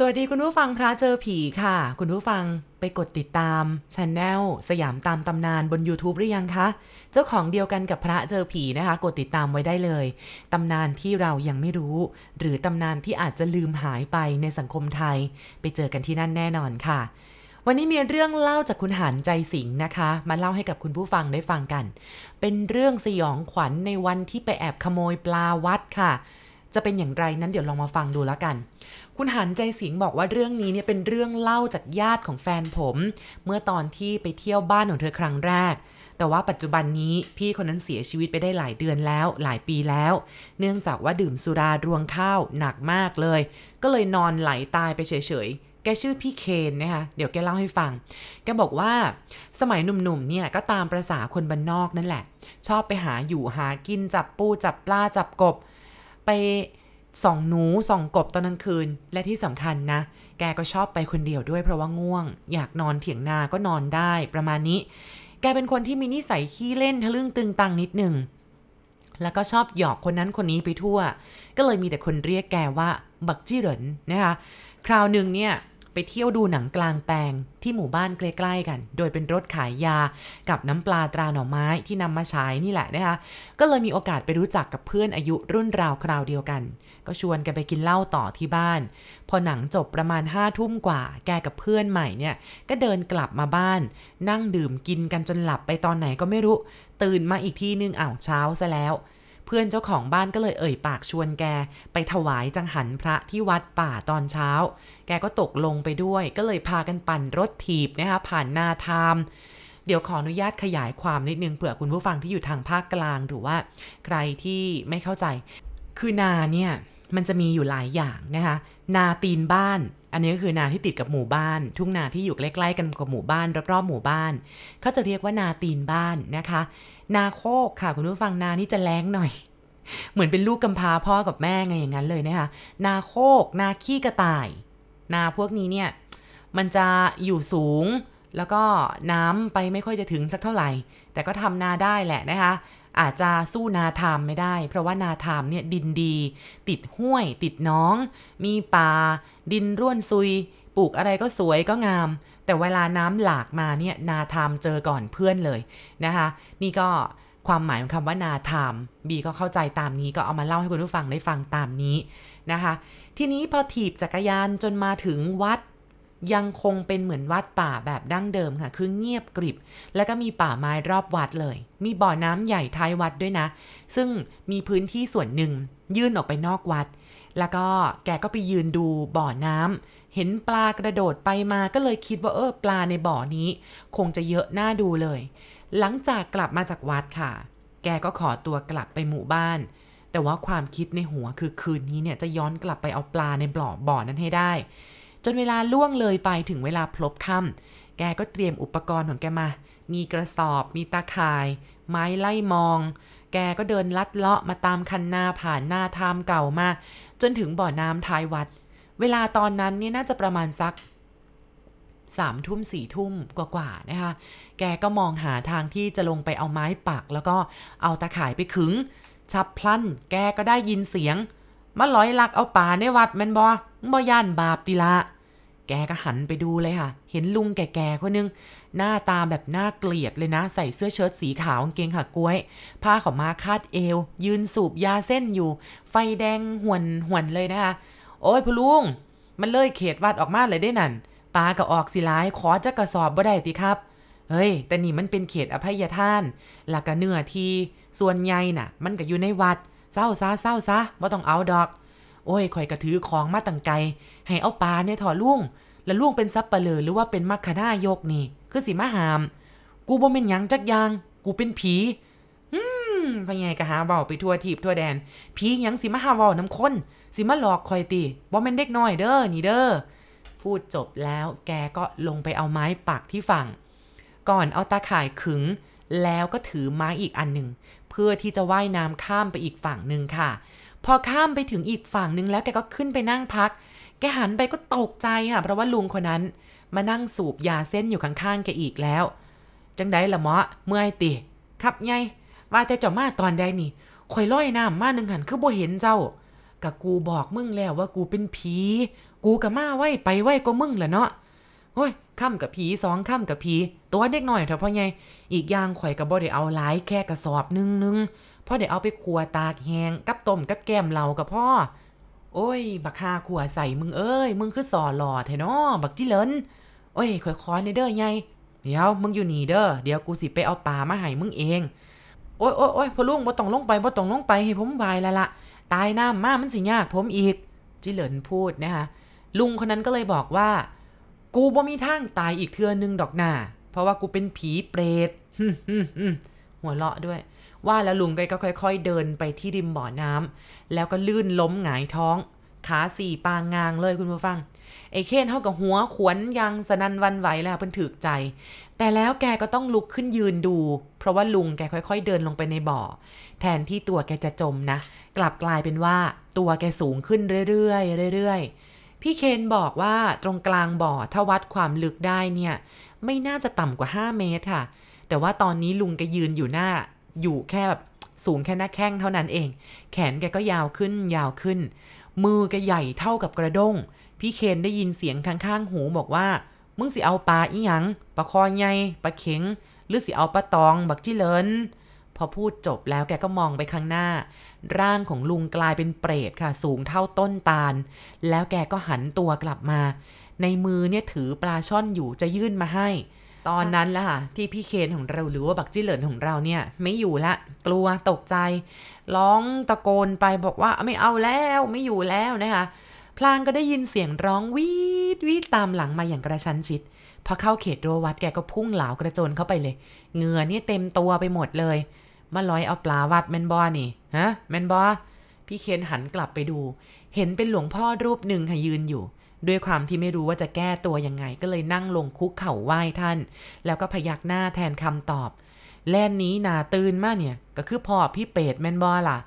สวัสดีคุณผู้ฟังพระเจอผีค่ะ คุณผู้ฟังไปกดติดตามช anel สยามตามตำนานบน YouTube หรือยังคะ เจ้าของเดียวกันกับพระเจอผีนะคะ กดติดตามไว้ได้เลยตำนานที่เรายังไม่รู้ หรือตำนานที่อาจจะลืมหายไปในสังคมไทย ไปเจอกันที่นั่นแน่นอนค่ะ วันนี้มีเรื่องเล่าจากคุณหันใจสิงห์นะคะ มาเล่าให้กับคุณผู้ฟังได้ฟังกัน เป็นเรื่องสยองขวัญในวันที่ไปแอบขโมยปลาวัดค่ะจะเป็นอย่างไรนั้นเดี๋ยวลองมาฟังดูแล้วกัน คุณหันใจสิงห์บอกว่าเรื่องนี้เนี่ยเป็นเรื่องเล่าจากญาติของแฟนผม เมื่อตอนที่ไปเที่ยวบ้านของเธอครั้งแรก แต่ว่าปัจจุบันนี้พี่คนนั้นเสียชีวิตไปได้หลายเดือนแล้ว หลายปีแล้ว เนื่องจากว่าดื่มสุรารวงข้าวหนักมากเลย ก็เลยนอนไหลตายไปเฉยๆแกชื่อพี่เคนนะคะเดี๋ยวแกเล่าให้ฟัง แกบอกว่าสมัยหนุ่มๆเนี่ยก็ตามประษาคนบ้านนอกนั่นแหละ ชอบไปหาอยู่หากินจับปูจับปลาจับกบ ไป ส่องหนูส่องกบตอนกลางคืน และที่สำคัญนะ แกก็ชอบไปคนเดียวด้วยเพราะว่าง่วง อยากนอนเถียงนาก็นอนได้ประมาณนี้ แกเป็นคนที่มีนิสัยขี้เล่นทะลึ่งตึงตังนิดหนึ่งแล้วก็ชอบหยอกคนนั้นคนนี้ไปทั่ว ก็เลยมีแต่คนเรียกแกว่าบักจี้เหรินนะคะ คราวหนึ่งเนี่ย ไปเที่ยวดูหนังกลางแปลงที่หมู่บ้านใกล้ๆกัน โดยเป็นรถขายยากับน้ำปลาตราหน่อไม้ที่นำมาใช้นี่แหละนะคะ ก็เลยมีโอกาสไปรู้จักกับเพื่อนอายุรุ่นราวคราวเดียวกัน ก็ชวนกันไปกินเหล้าต่อที่บ้าน พอหนังจบประมาณห้าทุ่มกว่า แกกับเพื่อนใหม่เนี่ย ก็เดินกลับมาบ้าน นั่งดื่มกินกันจนหลับไปตอนไหนก็ไม่รู้ ตื่นมาอีกทีนึงอ้าวเช้าซะแล้ว เพื่อนเจ้าของบ้านก็เลยเอ่ยปากชวนแก ไปถวายจังหันพระที่วัดป่าตอนเช้า แกก็ตกลงไปด้วย ก็เลยพากันปั่นรถถีบนะคะผ่านนาทามเดี๋ยวขออนุญาตขยายความนิดนึงเผื่อคุณผู้ฟังที่อยู่ทางภาคกลางหรือว่า ใครที่ไม่เข้าใจ คือนาเนี่ย มันจะมีอยู่หลายอย่างนะคะนาตีนบ้าน อันนี้ก็คือนาที่ติดกับหมู่บ้าน ทุ่งนาที่อยู่ใกล้ๆกันกับหมู่บ้านรอบๆหมู่บ้านเขาจะเรียกว่านาตีนบ้านนะคะ นาโคกค่ะคุณผู้ฟังนานี่จะแรงหน่อย เหมือนเป็นลูกกำพร้าพ่อกับแม่ไงอย่างนั้นเลยนะคะนาโคก นาขี้กระต่าย นาพวกนี้เนี่ยมันจะอยู่สูงแล้วก็น้ำไปไม่ค่อยจะถึงสักเท่าไหร่ แต่ก็ทำนาได้แหละนะคะ อาจจะสู้นาทามไม่ได้ เพราะว่านาทามเนี่ยดินดี ติดห้วย ติดน้อง มีป่า ดินร่วนซุย ปลูกอะไรก็สวยก็งาม แต่เวลาน้ำหลากมาเนี่ยนาทามเจอก่อนเพื่อนเลยนะคะ นี่ก็ความหมายของคำว่านาทามบีก็เข้าใจตามนี้ก็เอามาเล่าให้คุณผู้ฟังได้ฟังตามนี้นะคะ ทีนี้พอถีบจักรยานจนมาถึงวัด ยังคงเป็นเหมือนวัดป่าแบบดั้งเดิมค่ะ คือเงียบกริบ แล้วก็มีป่าไม้รอบวัดเลย มีบ่อน้ำใหญ่ท้ายวัดด้วยนะ ซึ่งมีพื้นที่ส่วนหนึ่ง ยื่นออกไปนอกวัด แล้วก็แกก็ไปยืนดูบ่อน้ำเห็นปลากระโดดไปมาก็เลยคิดว่าเออปลาในบ่อนี้ คงจะเยอะน่าดูเลย หลังจากกลับมาจากวัดค่ะ แกก็ขอตัวกลับไปหมู่บ้าน แต่ว่าความคิดในหัวคือคืนนี้เนี่ยจะย้อนกลับไปเอาปลาในบ่อบ่อนั้นให้ได้ จนเวลาล่วงเลยไปถึงเวลาพลบค่ำแกก็เตรียมอุปกรณ์ของแกมา มีกระสอบ มีตาข่าย ไม้ไล่มอง แกก็เดินลัดเลาะมาตามคันนาผ่านหน้าทามเก่ามา จนถึงบ่อน้ำท้ายวัด เวลาตอนนั้นเนี่ยน่าจะประมาณสักสามทุ่มสี่ทุ่มกว่าๆนะคะ แกก็มองหาทางที่จะลงไปเอาไม้ปัก แล้วก็เอาตาข่ายไปขึง ชับพลัน แกก็ได้ยินเสียง มาลอยลักเอาป่าในวัดแมนบอ บ่ย่านบาปติละ แกก็หันไปดูเลยค่ะ เห็นลุงแก่ๆคนนึง หน้าตาแบบน่าเกลียดเลยนะ ใส่เสื้อเชิ้ตสีขาวกางเกงขากล้วย ผ้าขาวมาคาดเอว ยืนสูบยาเส้นอยู่ ไฟแดงหวนหวนเลยนะคะ โอ้ยพลุง มันเลยเขตวัดออกมาเลยได้นั่นปลาก็ออกสิหลายขอจะกระสอบบ่ได้ติครับ เฮ้ย แต่นี่มันเป็นเขตอภัยทาน หลักกะเนื้อที ส่วนใหญ่น่ะ มันก็อยู่ในวัดเศร้าซะเศร้าซะบ่ต้องเอาดอก โอ้ยข่อยกระถือของมาตั้งไกลให้เอาปลาเนี่ยถอดลุงแล้วลุงเป็นซับเปลือหรือว่าเป็นมัคคณายกนี่ คือสิมาหาม กูบ่เป็นหยังจักยาง กูเป็นผีอืมพะไงกะหาเว้าไปทั่วทีบทั่วแดน ผีหยังสิมาหาเว้าน้ำคนสิมาหลอกข่อยติบ่แม่นเด็กน้อยเด้อนี่เด้อพูดจบแล้วแกก็ลงไปเอาไม้ปักที่ฝั่ง ก่อนเอาตาข่ายขึง แล้วก็ถือไม้อีกอันหนึ่ง เพื่อที่จะว่ายน้ำข้ามไปอีกฝั่งหนึ่งค่ะ พอข้ามไปถึงอีกฝั่งนึงแล้วแกก็ขึ้นไปนั่งพัก แกหันไปก็ตกใจค่ะ เพราะว่าลุงคนนั้น มานั่งสูบยาเส้นอยู่ข้างๆแกอีกแล้ว จังไดละเมาะเมื่อยติ ครับไงว่าแต่เจ้ามาตอนใดนี่ข่อยล่อยน้ำมาหนึ่งหันคือบ่เห็นเจ้ากะกูบอกมึงแล้วว่ากูเป็นผี กูกับมาไหวไปไหวก็มึงแหละเนาะโอ้ยค่ำกับผีสองค่ำกับผี ตัวเด็กหน่อยเถอะพ่อไงอีกอย่างข่อยกับบ่ได้เอาหลายแค่กระสอบนึงนึง พ่อเดี๋ยวเอาไปขัวตากแหงกับต้มกับแก้มเรากับพ่อ โอ้ย บักฮาขัวใส่มึงเอ้ย มึงคือสอหลอแท้เนาะบักจิเลินโอ้ยข่อยขอในเด้อไงเดี๋ยวมึงอยู่นี่เด้อเดี๋ยวกูสิไปเอาปลามาให้มึงเองโอ้ยโอ้ยโอ้ยพอลุงบ่ต้องลงไปบ่ต้องลงไปให้ผมบายแล้วละตายน้ำมามันสิยากผมอีก จิเหลินพูดนะคะลุงคนนั้นก็เลยบอกว่า กูบ่มีทางตายอีกเทือนึงดอกหนาเพราะว่ากูเป็นผีเปรตฮึมฮึมฮึ หัวเราะด้วย ว่าแล้วลุงก็ค่อย ๆ เดินไปที่ริมบ่อน้ำแล้วก็ลื่นล้มหงายท้อง ขาสี่ปางงางเลยคุณผู้ฟัง ไอ้เคนเท่ากับหัวขวนยังสนันวันไหวแล้วเพิ่นถึกใจ แต่แล้วแกก็ต้องลุกขึ้นยืนดู เพราะว่าลุงแกค่อยๆ เดินลงไปในบ่อ แทนที่ตัวแกจะจมนะ กลับกลายเป็นว่าตัวแกสูงขึ้นเรื่อยๆเรื่อยๆพี่เคนบอกว่าตรงกลางบ่อถ้าวัดความลึกได้เนี่ย ไม่น่าจะต่ำกว่า 5 เมตรค่ะ แต่ว่าตอนนี้ลุงแกยืนอยู่หน้า อยู่แค่แบบสูงแค่หน้าแข้งเท่านั้นเอง แขนแกก็ยาวขึ้นยาวขึ้น มือแกใหญ่เท่ากับกระด้ง พี่เคนได้ยินเสียงข้างๆหูบอกว่า มึงสิเอาปลาอีหยัง ปลาคอใหญ่ปลาเข็ง หรือสิเอาปลาตอง บักจิเลินพอพูดจบแล้วแกก็มองไปข้างหน้า ร่างของลุงกลายเป็นเปรตค่ะ สูงเท่าต้นตาล แล้วแกก็หันตัวกลับมา ในมือเนี่ยถือปลาช่อนอยู่จะยื่นมาให้ ตอนนั้นละค่ะที่พี่เคนของเราหรือว่าบักจิเหลินของเราเนี่ยไม่อยู่ละ กลัวตกใจ ร้องตะโกนไปบอกว่าไม่เอาแล้วไม่อยู่แล้วนะคะพลางก็ได้ยินเสียงร้องวีดวีดตามหลังมาอย่างกระชั้นชิดพอเข้าเขตรั้ววัดแกก็พุ่งเหลากระโจนเข้าไปเลยเหงื่อนี่เต็มตัวไปหมดเลยมาลอยเอาปลาวัดแมนบอนี่ฮะแมนบอพี่เคนหันกลับไปดู เห็นเป็นหลวงพ่อรูปหนึ่งค่ะยืนอยู่ ด้วยความที่ไม่รู้ว่าจะแก้ตัวยังไง ก็เลยนั่งลงคุกเข่าไหว้ท่าน แล้วก็พยักหน้าแทนคำตอบ แล่นนี้นาตื่นมาเนี่ย ก็คือพ่อพี่เป็ดแมนบอล่ะ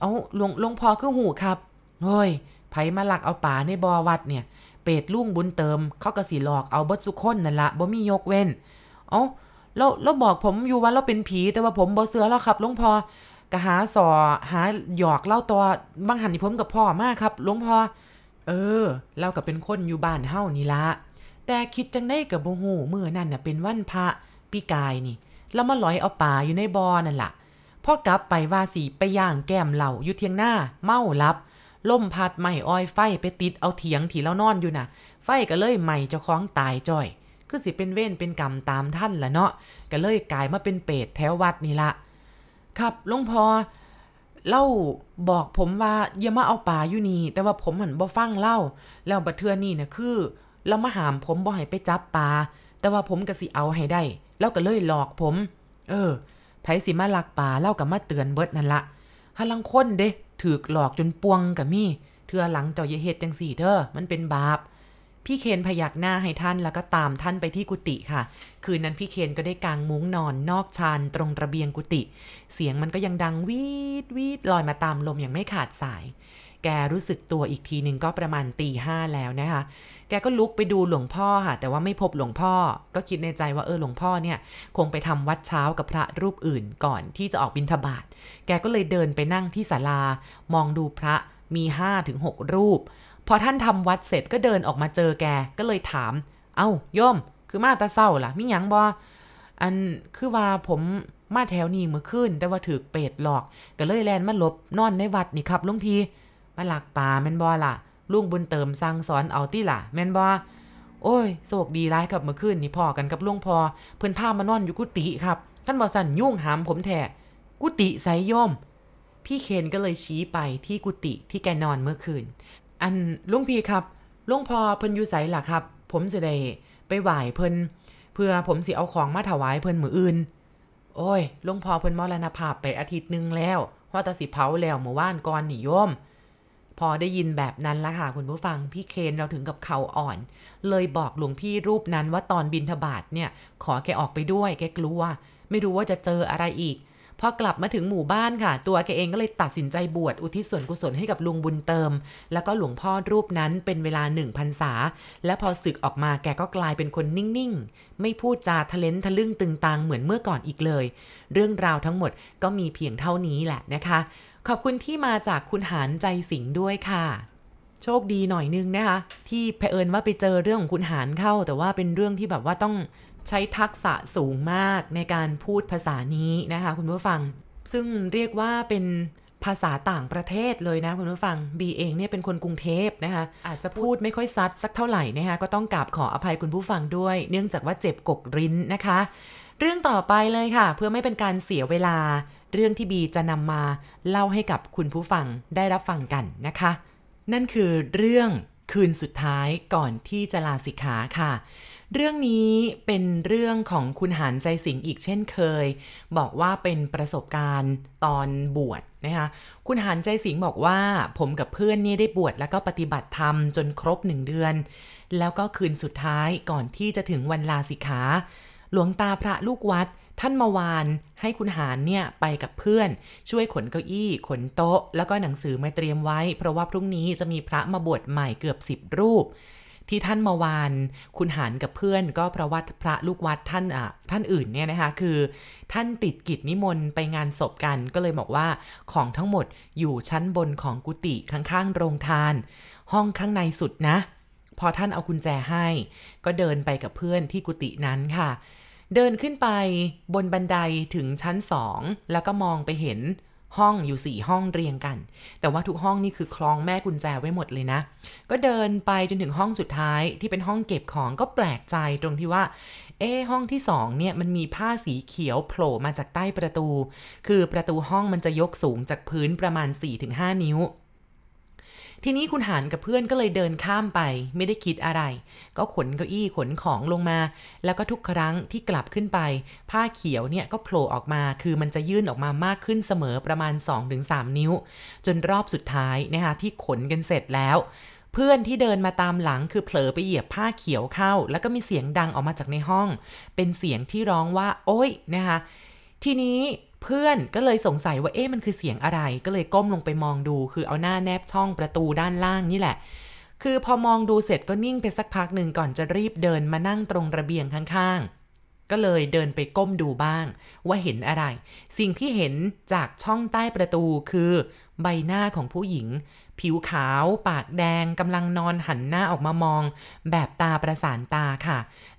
เอาหลวงหลวงพ่อคือหูครับโอ้ยไผมาหลักเอาป่าในบอวัดเนี่ย เป็ดลุ่งบุญเติม เขาก็สีหลอกเอาเบิดสุคนนั่นละบ่มียกเว้น เอาแล้วแล้วบอกผมอยู่ว่าเราเป็นผีแต่ว่าผมบ่เสือแล้วครับหลวงพ่อกะหาสอหาหยอกเล่าตัวบางหันที่ผมกับพ่อมากครับหลวงพ่อ เออเล่ากับเป็นคนอยู่บ้านเฮ้านี่ละ แต่คิดจังได้กับบ่ฮู้มื้อนั่นน่ะเป็นวันพระปีกายนี่แล้วมาลอยเอาป่าอยู่ในบ่อนั่นล่ะพ่อกลับไปว่าสิไปย่างแก้มเหล่าอยู่เทียงหน้า เมาลับล่มพัดไหม้อ้อยไฟไปติดเอาเถียงที่เรานอนอยู่น่ะ ไฟก็เลยไหม้เจ้าของตายจ่อย คือสิเป็นเว้นเป็นกรรมตามท่านละเนาะก็เลยกลายมาเป็นเปรตแถววัดนี่ละครับหลวงพอ เล่าบอกผมว่าอย่ามาเอาป่าอยู่นี่แต่ว่าผมหันบ่ฟังเล่า แล้วบัดเทือนี่นะคือแล้วมาหามผมบ่ให้ไปจับปลาแต่ว่าผมก็สิเอาให้ได้ แล้วก็เลยหลอกผม เออไผสิมาลักป่าเล่ากับมาเตือนเบิดนั่นละหาลังคนเด้ถูกหลอกจนปวงกับมี่เทือหลังเจ้าอย่าเฮ็ดจังสี่เด้อมันเป็นบาป พี่เคนพยักหน้าให้ท่านแล้วก็ตามท่านไปที่กุฏิค่ะ คืนนั้นพี่เคนก็ได้กางมุ้งนอนนอกชานตรงระเบียงกุฏิเสียงมันก็ยังดังวีดวีดลอยมาตามลมอย่างไม่ขาดสาย แกรู้สึกตัวอีกทีหนึ่งก็ประมาณตีห้าแล้วนะคะ แกก็ลุกไปดูหลวงพ่อค่ะ แต่ว่าไม่พบหลวงพ่อ ก็คิดในใจว่าเออหลวงพ่อเนี่ย คงไปทำวัดเช้ากับพระรูปอื่นก่อนที่จะออกบิณฑบาตแกก็เลยเดินไปนั่งที่ศาลามองดูพระมีห้าถึงหกรูป พอท่านทำวัดเสร็จก็เดินออกมาเจอแกก็เลยถาม เอ้าโยม คือมาตาเศร้าล่ะมิหยังบออันคือว่าผมมาแถวนี้เมื่อคืนแต่ว่าถือเป็ดหลอก ก็เลยแลนมาหลบนอนในวัดนี่ครับลุงพีมาหลักป่าแม่นบอล่ะลุงบุญเติมสั่งสอนเอาตี้ล่ะแม่นบอโอ้ยโศกดีร้ายกับเมื่อคืนนี่พอกันกับลุงพอเพิ่อนพามานอนอยู่กุฏิครับท่านบอสั่นยุ่งหามผมแท้กุฏิไสโยมพี่เคนก็เลยชี้ไปที่กุฏิที่แกนอนเมื่อคืน อันลุงพีครับลุงพอเพิ่นอยู่ไสล่ะครับ ผมจะได้ไปไหว้เพิ่นเพื่อผมสิเอาของมาถวายเพิ่นมืออื่น โอ้ยลุงพอเพิ่นมรณภาพไปอาทิตย์นึงแล้วพอแตาสิเผาแล้วเมื่อวานก่อนนี่โยม พอได้ยินแบบนั้นละค่ะคุณผู้ฟังพี่เคนเราถึงกับเขาอ่อน เลยบอกหลวงพี่รูปนั้นว่าตอนบินทบาทเนี่ย ขอแกออกไปด้วย แกกลัว ไม่รู้ว่าจะเจออะไรอีก พอกลับมาถึงหมู่บ้านค่ะ ตัวแกเองก็เลยตัดสินใจบวชอุทิศส่วนกุศลให้กับลุงบุญเติม แล้วก็หลวงพ่อรูปนั้นเป็นเวลาหนึ่งพรรษา และพอศึกออกมาแกก็กลายเป็นคนนิ่งๆ ไม่พูดจาทะเลนทะลึ่งตึงตังเหมือนเมื่อก่อนอีกเลย เรื่องราวทั้งหมดก็มีเพียงเท่านี้แหละนะคะ ขอบคุณที่มาจากคุณหานใจสิงด้วยค่ะโชคดีหน่อยนึงนะคะ ที่เผอิญว่าไปเจอเรื่องของคุณหารเข้า แต่ว่าเป็นเรื่องที่แบบว่าต้อง ใช้ทักษะสูงมากในการพูดภาษานี้นะคะคุณผู้ฟัง ซึ่งเรียกว่าเป็นภาษาต่างประเทศเลยนะคุณผู้ฟังบีเองเนี่ยเป็นคนกรุงเทพนะคะอาจจะพูดไม่ค่อยซัดสักเท่าไหร่นะคะก็ต้องกราบขออภัยคุณผู้ฟังด้วย เนื่องจากว่าเจ็บกกริ้นนะคะ เรื่องต่อไปเลยค่ะ เพื่อไม่เป็นการเสียเวลา เรื่องที่บีจะนำมาเล่าให้กับคุณผู้ฟังได้รับฟังกันนะคะ นั่นคือเรื่อง คืนสุดท้ายก่อนที่จะลาสิกขาค่ะ เรื่องนี้เป็นเรื่องของคุณหานใจสิงห์อีกเช่นเคย บอกว่าเป็นประสบการณ์ตอนบวชนะคะคุณหานใจสิงห์บอกว่าผมกับเพื่อนนี่ได้บวชแล้วก็ปฏิบัติธรรมจนครบหนึ่งเดือน แล้วก็คืนสุดท้ายก่อนที่จะถึงวันลาสิกขา หลวงตาพระลูกวัด ท่านมาวานให้คุณหารเนี่ยไปกับเพื่อน ช่วยขนเก้าอี้ขนโต๊ะ แล้วก็หนังสือมาเตรียมไว้ เพราะว่าพรุ่งนี้จะมีพระมาบวชใหม่เกือบสิบรูป ที่ท่านมาวานคุณหารกับเพื่อนก็เพราะว่าพระลูกวัดท่านอะท่านอื่นเนี่ยนะคะคือ ท่านติดกิจนิมนต์ไปงานศพกันก็เลยบอกว่าของทั้งหมดอยู่ชั้นบนของกุฏิข้างๆโรงทาน ห้องข้างในสุดนะ พอท่านเอากุญแจให้ ก็เดินไปกับเพื่อนที่กุฏินั้นค่ะ เดินขึ้นไปบนบันไดถึงชั้นสองแล้วก็มองไปเห็นห้องอยู่สี่ห้องเรียงกัน แต่ว่าทุกห้องนี่คือคล้องแม่กุญแจไว้หมดเลยนะ ก็เดินไปจนถึงห้องสุดท้ายที่เป็นห้องเก็บของก็แปลกใจตรงที่ว่า เอ๊ห้องที่สองเนี่ยมันมีผ้าสีเขียวโผล่มาจากใต้ประตู คือประตูห้องมันจะยกสูงจากพื้นประมาณ 4-5 นิ้ว ทีนี้คุณหานกับเพื่อนก็เลยเดินข้ามไป ไม่ได้คิดอะไร ก็ขนเก้าอี้ขนของลงมา แล้วก็ทุกครั้งที่กลับขึ้นไป ผ้าเขียวเนี่ยก็โผล่ออกมา คือมันจะยื่นออกมามากขึ้นเสมอประมาณ 2-3 นิ้ว จนรอบสุดท้ายนะคะที่ขนกันเสร็จแล้วเพื่อนที่เดินมาตามหลังคือเผลอไปเหยียบผ้าเขียวเข้า แล้วก็มีเสียงดังออกมาจากในห้อง เป็นเสียงที่ร้องว่า โอ๊ยนะคะ ทีนี้ เพื่อนก็เลยสงสัยว่าเอ๊ะมันคือเสียงอะไร ก็เลยก้มลงไปมองดู คือเอาหน้าแนบช่องประตูด้านล่างนี่แหละ คือพอมองดูเสร็จก็นิ่งไปสักพักหนึ่งก่อนจะรีบเดินมานั่งตรงระเบียงข้างๆ ก็เลยเดินไปก้มดูบ้าง ว่าเห็นอะไร สิ่งที่เห็นจากช่องใต้ประตูคือ ใบหน้าของผู้หญิง ผิวขาว ปากแดงกำลังนอนหันหน้าออกมามอง แบบตาประสานตาค่ะ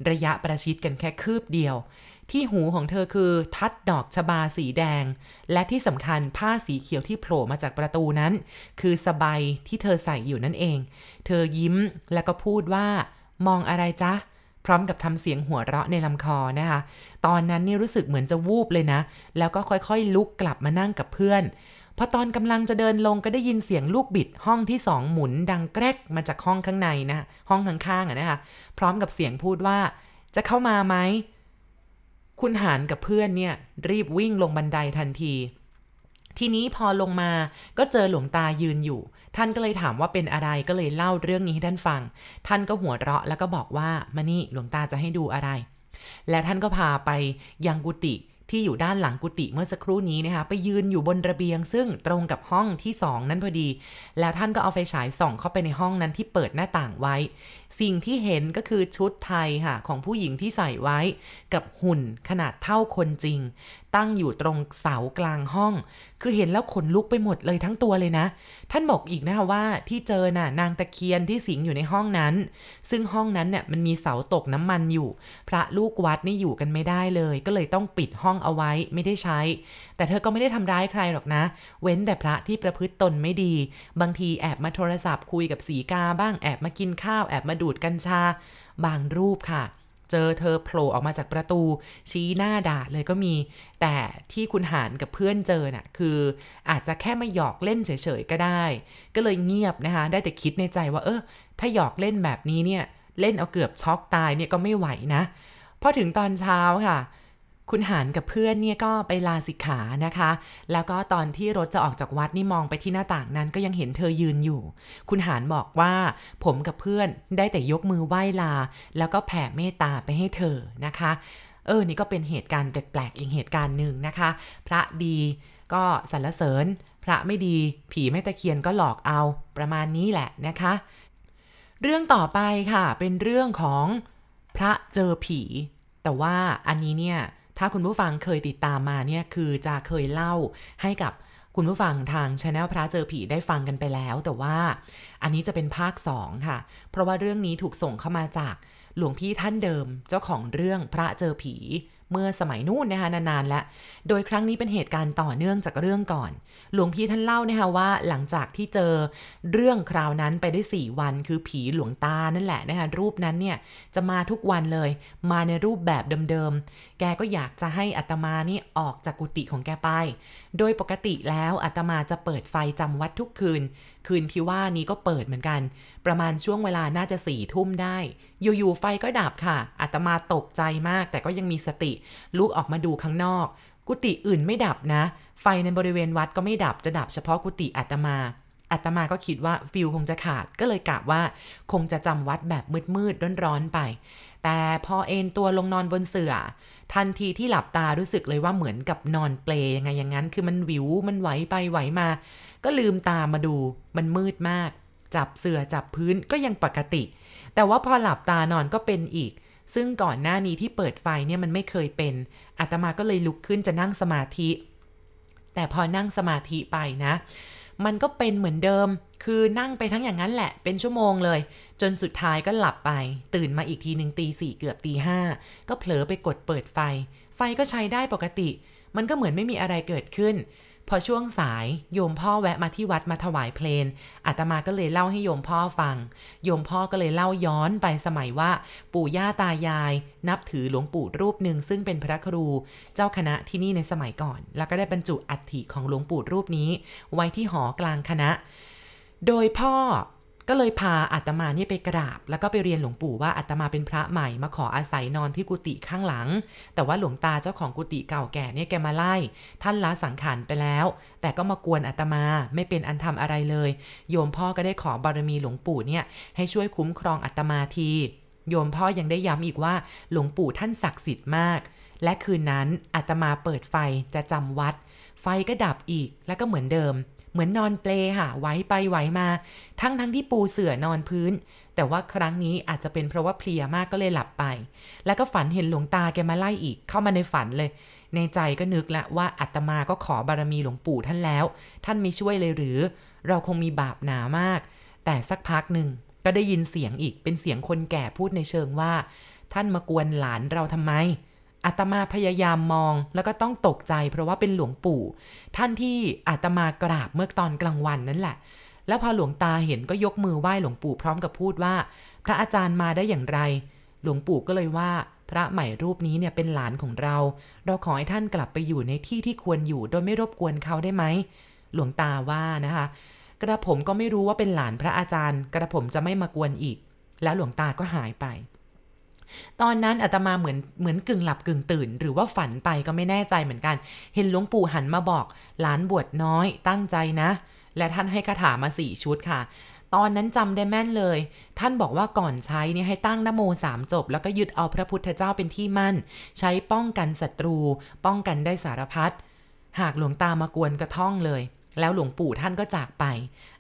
ระยะประชิดกันแค่คืบเดียว ที่หูของเธอคือทัดดอกชบาสีแดง และที่สำคัญผ้าสีเขียวที่โผล่มาจากประตูนั้น คือสบายที่เธอใส่อยู่นั่นเอง เธอยิ้มแล้วก็พูดว่ามองอะไรจ๊ะ พร้อมกับทำเสียงหัวเราะในลำคอนะคะ ตอนนั้นนี่รู้สึกเหมือนจะวูบเลยนะ แล้วก็ค่อยๆ ลุกกลับมานั่งกับเพื่อนพอตอนกำลังจะเดินลงก็ได้ยินเสียงลูกบิดห้องที่สองหมุนดังแกรกมาจากห้องข้างในนะห้องข้างๆอะนะคะพร้อมกับเสียงพูดว่า จะเข้ามาไหม คุณหารกับเพื่อนเนี่ยรีบวิ่งลงบันไดทันที ทีนี้พอลงมาก็เจอหลวงตายืนอยู่ ท่านก็เลยถามว่าเป็นอะไรก็เลยเล่าเรื่องนี้ให้ท่านฟัง ท่านก็หัวเราะแล้วก็บอกว่ามานี่หลวงตาจะให้ดูอะไร แล้วท่านก็พาไปยังกุฏิ ที่อยู่ด้านหลังกุฏิเมื่อสักครู่นี้นะคะไปยืนอยู่บนระเบียง ซึ่งตรงกับห้องที่สองนั้นพอดี แล้วท่านก็เอาไฟฉายส่องเข้าไปในห้องนั้นที่เปิดหน้าต่างไว้ สิ่งที่เห็นก็คือชุดไทยค่ะของผู้หญิงที่ใส่ไว้ กับหุ่นขนาดเท่าคนจริง ตั้งอยู่ตรงเสากลางห้อง คือเห็นแล้วขนลุกไปหมดเลยทั้งตัวเลยนะ ท่านบอกอีกนะคะว่าที่เจอน่ะนางตะเคียนที่สิงอยู่ในห้องนั้น ซึ่งห้องนั้นเนี่ยมันมีเสาตกน้ำมันอยู่ พระลูกวัดนี่อยู่กันไม่ได้เลย ก็เลยต้องปิดห้องเอาไว้ไม่ได้ใช้ แต่เธอก็ไม่ได้ทำร้ายใครหรอกนะ เว้นแต่พระที่ประพฤติตนไม่ดี บางทีแอบมาโทรศัพท์คุยกับสีกาบ้างแอบมากินข้าวแอบมาดูดกัญชา บางรูปค่ะเจอเธอโผล่ออกมาจากประตู ชี้หน้าด่าเลยก็มี แต่ที่คุณหารกับเพื่อนเจอน่ะคืออาจจะแค่มาหยอกเล่นเฉยๆก็ได้ ก็เลยเงียบนะคะ ได้แต่คิดในใจว่าเออถ้าหยอกเล่นแบบนี้เนี่ย เล่นเอาเกือบช็อกตายเนี่ยก็ไม่ไหวนะ พอถึงตอนเช้าค่ะ คุณหารกับเพื่อนเนี่ยก็ไปลาสิกขานะคะ แล้วก็ตอนที่รถจะออกจากวัดนี่มองไปที่หน้าต่างนั้นก็ยังเห็นเธอยืนอยู่ คุณหารบอกว่าผมกับเพื่อนได้แต่ยกมือไหว้ลา แล้วก็แผ่เมตตาไปให้เธอนะคะ เออ นี่ก็เป็นเหตุการณ์แปลกๆอีกเหตุการณ์หนึ่งนะคะ พระดีก็สรรเสริญ พระไม่ดีผีแม่ตะเคียนก็หลอกเอาประมาณนี้แหละนะคะ เรื่องต่อไปค่ะเป็นเรื่องของพระเจอผี แต่ว่าอันนี้เนี่ย ถ้าคุณผู้ฟังเคยติดตามมาเนี่ยคือจะเคยเล่าให้กับคุณผู้ฟังทางช anel พระเจอผีได้ฟังกันไปแล้ว แต่ว่าอันนี้จะเป็นภาค 2 ค่ะ เพราะว่าเรื่องนี้ถูกส่งเข้ามาจากหลวงพี่ท่านเดิมเจ้าของเรื่องพระเจอผี เมื่อสมัยนู้นนะคะนานๆแล้ว โดยครั้งนี้เป็นเหตุการณ์ต่อเนื่องจากเรื่องก่อน หลวงพี่ท่านเล่านะคะว่าหลังจากที่เจอเรื่องคราวนั้นไปได้ 4 วันคือผีหลวงตานั่นแหละนะคะรูปนั้นเนี่ยจะมาทุกวันเลย มาในรูปแบบเดิมๆ แกก็อยากจะให้อัตมานี่ออกจากกุฏิของแกไปโดยปกติแล้วอัตมาจะเปิดไฟจำวัดทุกคืน คืนที่ว่านี้ก็เปิดเหมือนกัน ประมาณช่วงเวลาน่าจะสี่ทุ่มได้ อยู่ๆไฟก็ดับค่ะอาตมาตกใจมาก แต่ก็ยังมีสติ ลุกออกมาดูข้างนอก กุฏิอื่นไม่ดับนะ ไฟในบริเวณวัดก็ไม่ดับจะดับเฉพาะกุฏิอาตมาอาตมาก็คิดว่าฟิลคงจะขาดก็เลยกะว่า คงจะจำวัดแบบมืดๆร้อนๆไป แต่พอเอนตัวลงนอนบนเสือ่อ ทันทีที่หลับตารู้สึกเลยว่าเหมือนกับนอนเปลยังไงอย่างนั้น คือมันวิวมันไหวไปไหวมา ก็ลืมตามาดู มันมืดมาก จับเสือจับพื้นก็ยังปกติ แต่ว่าพอหลับตานอนก็เป็นอีก ซึ่งก่อนหน้านี้ที่เปิดไฟเนี่ยมันไม่เคยเป็นอาตมาก็เลยลุกขึ้นจะนั่งสมาธิ แต่พอนั่งสมาธิไปนะ มันก็เป็นเหมือนเดิม คือนั่งไปทั้งอย่างนั้นแหละ เป็นชั่วโมงเลย จนสุดท้ายก็หลับไป ตื่นมาอีกทีหนึ่งตีสี่เกือบตีห้าก็เผลอไปกดเปิดไฟ ไฟก็ใช้ได้ปกติ มันก็เหมือนไม่มีอะไรเกิดขึ้น พอช่วงสายโยมพ่อแวะมาที่วัดมาถวายเพลนอาตมาก็เลยเล่าให้โยมพ่อฟัง โยมพ่อก็เลยเล่าย้อนไปสมัยว่า ปู่ย่าตายาย นับถือหลวงปู่รูปหนึ่งซึ่งเป็นพระครู เจ้าคณะที่นี่ในสมัยก่อน แล้วก็ได้บรรจุอัฐิของหลวงปู่รูปนี้ ไว้ที่หอกลางคณะ โดยพ่อ ก็เลยพาอาตมาเนี่ยไปกราบ แล้วก็ไปเรียนหลวงปู่ว่าอาตมาเป็นพระใหม่มาขออาศัยนอนที่กุฏิข้างหลัง แต่ว่าหลวงตาเจ้าของกุฏิเก่าแก่เนี่ยแกมาไล่ ท่านละสังขารไปแล้ว แต่ก็มากวนอาตมาไม่เป็นอันทำอะไรเลย โยมพ่อก็ได้ขอบารมีหลวงปู่เนี่ยให้ช่วยคุ้มครองอาตมาทีโยมพ่อยังได้ย้ำอีกว่าหลวงปู่ท่านศักดิ์สิทธิ์มาก และคืนนั้นอาตมาเปิดไฟจะจำวัด ไฟก็ดับอีกแล้วก็เหมือนเดิม มือนนอนเปลค่ะไหวไปไหวมา ทั้งทั้งที่ปูเสื่อนอนพื้น แต่ว่าครั้งนี้อาจจะเป็นเพราะว่าเพลียมากก็เลยหลับไป แล้วก็ฝันเห็นหลวงตาแกมาไล่อีกเข้ามาในฝันเลย ในใจก็นึกล้วว่าอาตมาก็ขอบารมีหลวงปู่ท่านแล้ว ท่านไม่ช่วยเลยหรือ เราคงมีบาปหนามาก แต่สักพักหนึ่งก็ได้ยินเสียงอีกเป็นเสียงคนแก่พูดในเชิงว่า ท่านมากวนหลานเราทำไม อาตมาพยายามมองแล้วก็ต้องตกใจ เพราะว่าเป็นหลวงปู่ ท่านที่อาตมากราบเมื่อตอนกลางวันนั่นแหละ แล้วพอหลวงตาเห็นก็ยกมือไหว้หลวงปู่พร้อมกับพูดว่า พระอาจารย์มาได้อย่างไร หลวงปู่ก็เลยว่า พระใหม่รูปนี้เนี่ยเป็นหลานของเรา เราขอให้ท่านกลับไปอยู่ในที่ที่ควรอยู่ โดยไม่รบกวนเขาได้ไหมหลวงตาว่านะคะ กระผมก็ไม่รู้ว่าเป็นหลานพระอาจารย์ กระผมจะไม่มากวนอีก แล้วหลวงตาก็หายไป ตอนนั้นอาตมาเหมือนเหมือนกึ่งหลับกึ่งตื่น หรือว่าฝันไปก็ไม่แน่ใจเหมือนกัน เห็นหลวงปู่หันมาบอก หลานบวชน้อยตั้งใจนะ และท่านให้คาถามาสี่ชุดค่ะตอนนั้นจำได้แม่นเลย ท่านบอกว่าก่อนใช้เนี่ยให้ตั้งนโมสามจบ แล้วก็ยึดเอาพระพุทธเจ้าเป็นที่มั่น ใช้ป้องกันศัตรู ป้องกันได้สารพัด หากหลวงตามากวนกระท่องเลย แล้วหลวงปู่ท่านก็จากไป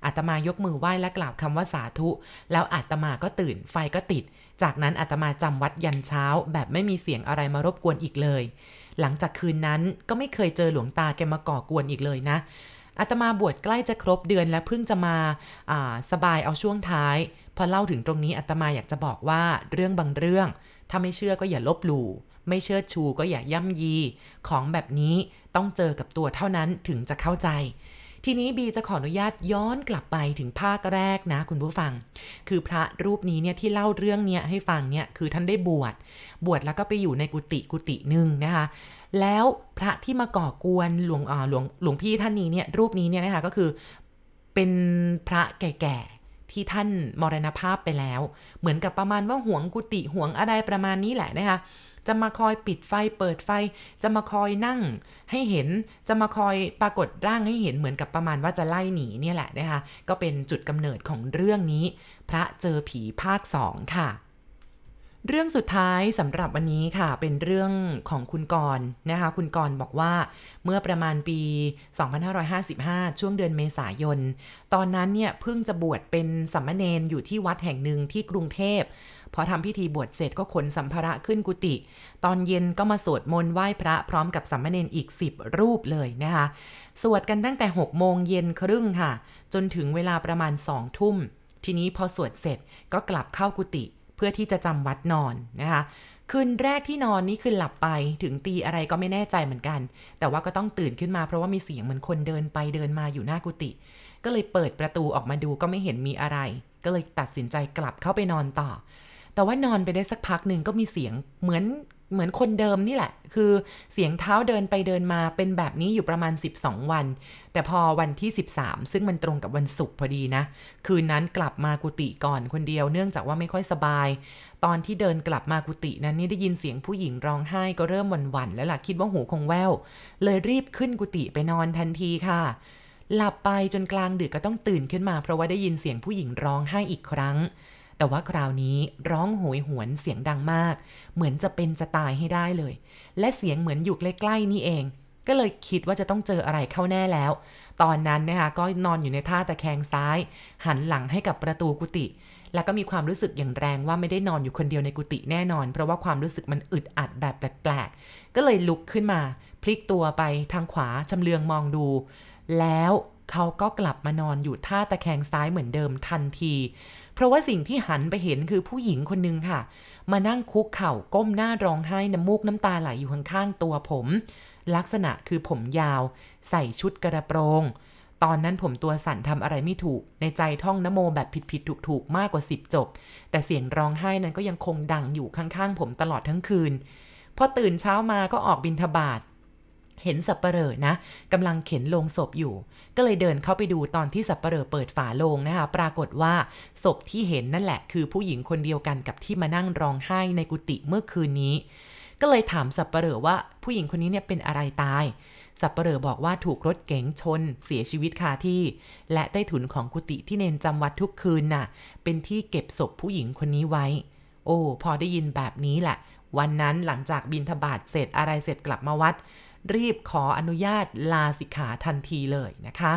อาตมายกมือไหว้และกล่าวคำว่าสาธุ แล้วอาตมาก็ตื่นไฟก็ติด จากนั้นอาตมาจำวัดยันเช้า แบบไม่มีเสียงอะไรมารบกวนอีกเลย หลังจากคืนนั้นก็ไม่เคยเจอหลวงตาแกมาก่อกวนอีกเลยนะอาตมาบวชใกล้จะครบเดือนและเพิ่งจะมาาสบายเอาช่วงท้าย พอเล่าถึงตรงนี้อาตมาอยากจะบอกว่าเรื่องบางเรื่อง ถ้าไม่เชื่อก็อย่าลบหลู่ไม่เชิดชูก็อย่าย่ำยี ของแบบนี้ต้องเจอกับตัวเท่านั้นถึงจะเข้าใจ ทีนี้บีจะขออนุญาตย้อนกลับไปถึงภาคแรกนะคุณผู้ฟัง คือพระรูปนี้เนี่ยที่เล่าเรื่องเนี้ยให้ฟังเนี่ยคือท่านได้บวช บวชแล้วก็ไปอยู่ในกุฏิกุฏิหนึ่งนะคะ แล้วพระที่มาก่อกวนหลวงอ่าหลวงหลวงพี่ท่านนี้เนี่ยรูปนี้เนี่ยนะคะก็คือเป็นพระแก่ที่ท่านมรณภาพไปแล้ว เหมือนกับประมาณว่าห่วงกุฏิห่วงอะไรประมาณนี้แหละนะคะ จะมาคอยปิดไฟเปิดไฟ จะมาคอยนั่งให้เห็นจะมาคอยปรากฏร่างให้เห็นเหมือนกับประมาณว่าจะไล่หนีเนี่ยแหละนะคะก็เป็นจุดกำเนิดของเรื่องนี้ พระเจอผีภาค2ค่ะ เรื่องสุดท้ายสำหรับวันนี้ค่ะ เป็นเรื่องของคุณกรณ์นะคะ คุณกรณ์บอกว่าเมื่อประมาณปี 2555 ช่วงเดือนเมษายน ตอนนั้นเนี่ยเพิ่งจะบวชเป็นสัมมเนนอยู่ที่วัดแห่งหนึ่งที่กรุงเทพพอทำพิธีบวชเสร็จก็ขนสัมภาระขึ้นกุฏิตอนเย็นก็มาสวดมนต์ไหว้พระพร้อมกับสัมมเนนอีก 10 รูปเลยนะคะ สวดกันตั้งแต่ 6 โมงเย็นครึ่งค่ะ จนถึงเวลาประมาณ2ทุ่ม ทีนี้พอสวดเสร็จก็กลับเข้ากุฏิ เพื่อที่จะจำวัดนอนนะคะคืนแรกที่นอนนี่คือหลับไปถึงตีอะไรก็ไม่แน่ใจเหมือนกัน แต่ว่าก็ต้องตื่นขึ้นมาเพราะว่ามีเสียงเหมือนคนเดินไปเดินมาอยู่หน้ากุฏิก็เลยเปิดประตูออกมาดูก็ไม่เห็นมีอะไร ก็เลยตัดสินใจกลับเข้าไปนอนต่อ แต่ว่านอนไปได้สักพักหนึ่งก็มีเสียงเหมือน เหมือนคนเดิมนี่แหละ คือเสียงเท้าเดินไปเดินมาเป็นแบบนี้อยู่ประมาณ 12 วัน แต่พอวันที่ 13 ซึ่งมันตรงกับวันศุกร์พอดีนะ คืนนั้นกลับมากุฏิก่อนคนเดียวเนื่องจากว่าไม่ค่อยสบาย ตอนที่เดินกลับมากุฏินั้นนี่ได้ยินเสียงผู้หญิงร้องไห้ก็เริ่มหวั่นๆแล้วล่ะคิดว่าหูคงแวว เลยรีบขึ้นกุฏิไปนอนทันทีค่ะหลับไปจนกลางดึกก็ต้องตื่นขึ้นมาเพราะว่าได้ยินเสียงผู้หญิงร้องไห้อีกครั้ง แต่ว่าคราวนี้ร้องโหยหวนเสียงดังมาก เหมือนจะเป็นจะตายให้ได้เลย และเสียงเหมือนอยู่ใกล้ๆนี่เอง ก็เลยคิดว่าจะต้องเจออะไรเข้าแน่แล้ว ตอนนั้นนะคะก็นอนอยู่ในท่าตะแคงซ้าย หันหลังให้กับประตูกุฏิแล้วก็มีความรู้สึกอย่างแรงว่าไม่ได้นอนอยู่คนเดียวในกุฏิแน่นอน เพราะว่าความรู้สึกมันอึดอัดแบบแปลกๆ ก็เลยลุกขึ้นมา พลิกตัวไปทางขวาชำเลืองมองดู แล้วเขาก็กลับมานอนอยู่ท่าตะแคงซ้ายเหมือนเดิมทันที เพราะว่าสิ่งที่หันไปเห็นคือผู้หญิงคนนึงค่ะ มานั่งคุกเข่าก้มหน้าร้องไห้น้ำมูกน้ำตาไหลอยู่ข้างๆตัวผม ลักษณะคือผมยาว ใส่ชุดกระโปรง ตอนนั้นผมตัวสั่นทำอะไรไม่ถูก ในใจท่องนโมแบบผิดๆถูกๆมากกว่าสิบจบ แต่เสียงร้องไห้นั้นก็ยังคงดังอยู่ข้างๆ ผมตลอดทั้งคืนพอตื่นเช้ามาก็ออกบินทบาท เห็นสับปเหร่อนะกำลังเข็นโลงศพอยู่ ก็เลยเดินเข้าไปดูตอนที่สับปเหร่อเปิดฝาโลงนะคะ ปรากฏว่าศพที่เห็นนั่นแหละ คือผู้หญิงคนเดียวกันกับที่มานั่งร้องไห้ในกุฏิเมื่อคืนนี้ ก็เลยถามสับปเหร่อว่าผู้หญิงคนนี้เนี่ยเป็นอะไรตายสับปเหร่อบอกว่าถูกรถเก๋งชน เสียชีวิตคาที่ และใต้ถุนของกุฏิที่เนนจำวัดทุกคืนน่ะ เป็นที่เก็บศพผู้หญิงคนนี้ไว้ โอ้ พอได้ยินแบบนี้แหละ วันนั้นหลังจากบินทบาทเสร็จอะไรเสร็จกลับมาวัด รีบขออนุญาตลาสิกขาทันทีเลยนะคะ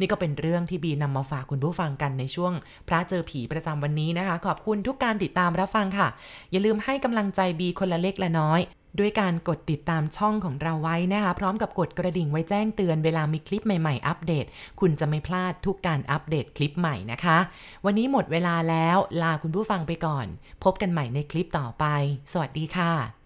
นี่ก็เป็นเรื่องที่บีนำมาฝากคุณผู้ฟังกันในช่วง พระเจอผีประจำวันนี้นะคะ ขอบคุณทุกการติดตามรับฟังค่ะ อย่าลืมให้กำลังใจบีคนละเล็กละน้อยด้วยการกดติดตามช่องของเราไว้นะคะ พร้อมกับกดกระดิ่งไว้แจ้งเตือนเวลามีคลิปใหม่ๆ อัปเดต คุณจะไม่พลาดทุกการอัปเดตคลิปใหม่นะคะ วันนี้หมดเวลาแล้วลาคุณผู้ฟังไปก่อน พบกันใหม่ในคลิปต่อไป สวัสดีค่ะ